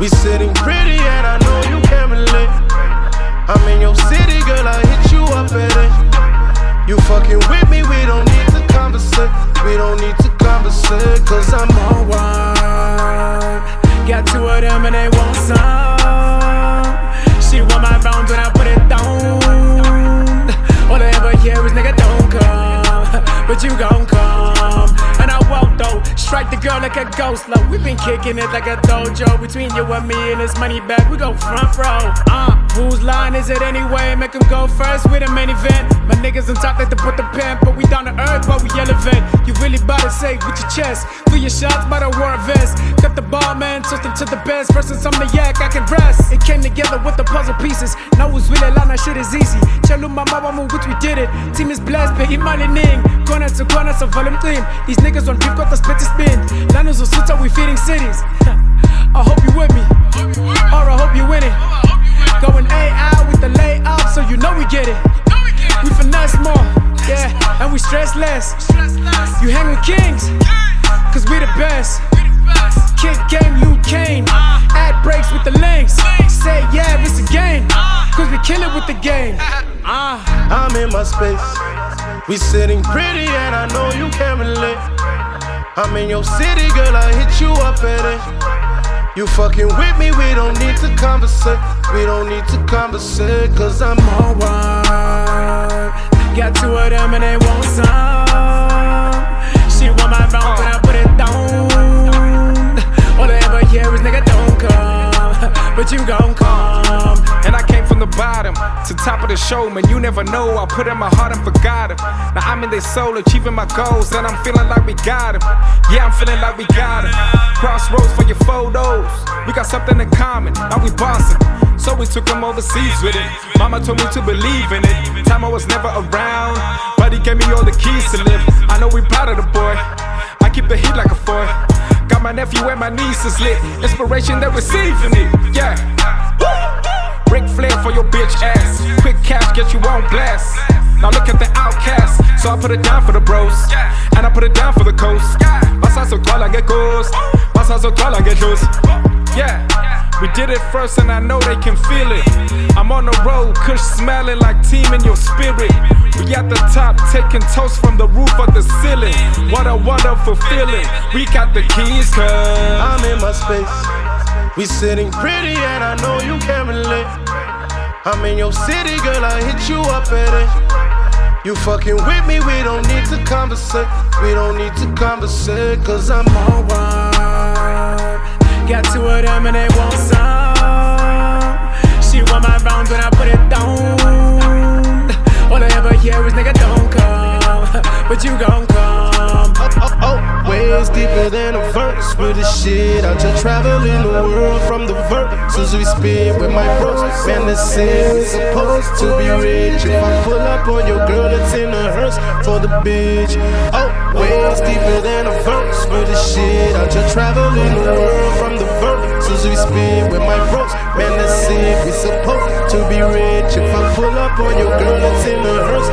We sitting pretty and I know you can relate. I'm in your city, girl, I hit you up at it. You fucking with me, we don't need to conversate. We don't need to conversate, cause I'm one. Got two of them and they want some. She want my bounds when I like a ghost. Look, we been kicking it like a dojo between you and me and this money bag. We go front row. Uh, whose line is it anyway? Make them go first with a main event. My niggas on top like to put the pen, but we down to earth, but we elevate. Really bout to say with your chest. Through your shots, by the war vest. Cut the ball, man, toast to the best. Versus some the yak, I can rest. It came together with the puzzle pieces. Now who's really line, that shit is easy. Chalu mama, mama, which we did it. Team is blessed, but he malining. Corner to corner, so volume clean. These niggas on drip, got the spit to spin. Lanos or suits, we feeding cities. I hope you with me, or I hope you win Going kings, cause we the best. Kick game, Luke Kane. Ad breaks with the links. Say yeah, it's a game, cause we kill it with the game. Uh. I'm in my space. We sitting pretty, and I know you can relate. I'm in your city, girl, I hit you up at it. You fucking with me, we don't need to conversate. We don't need to conversate, cause I'm one. Got two of them and they of the show, man. You never know. I put in my heart and forgot him. Now I'm in their soul, achieving my goals, and I'm feeling like we got him. Yeah, I'm feeling like we got him. Crossroads for your photos. We got something in common. Now we bossing. So we took him overseas with it. Mama told me to believe in it. Time I was never around, but he gave me all the keys to live. I know we proud of the boy. I keep the heat like a foil. Got my nephew and my nieces lit. Inspiration, they're receiving it. Yeah. Ric Flair for your bitch ass. Cash, get you on blast. Now look at the outcast. So I put it down for the bros. And I put it down for the coast. Pasa so toda I get goes. Pasa so toda I get juice. Yeah. We did it first and I know they can feel it. I'm on the road, kush smelling like team in your spirit. We at the top, taking toast from the roof of the ceiling. What a wonderful feeling. We got the keys, cuz I'm in my space. We sitting pretty and I know you can relate. I'm in your city, girl, I hit you up at it. You fucking with me, we don't need to conversate. We don't need to conversate, cause I'm one. Got two of them and they want some. With the shit. I just traveling the world from the verses we spit with my bros. Man, the sin is supposed to be rich. If I pull up on your girl, it's in a hearse for the bitch. Oh, ways deeper than a verse with the shit. I just traveling the world from the verses we spit with my bros. Man, the sin we supposed to be rich. If I pull up on your girl, it's in a hearse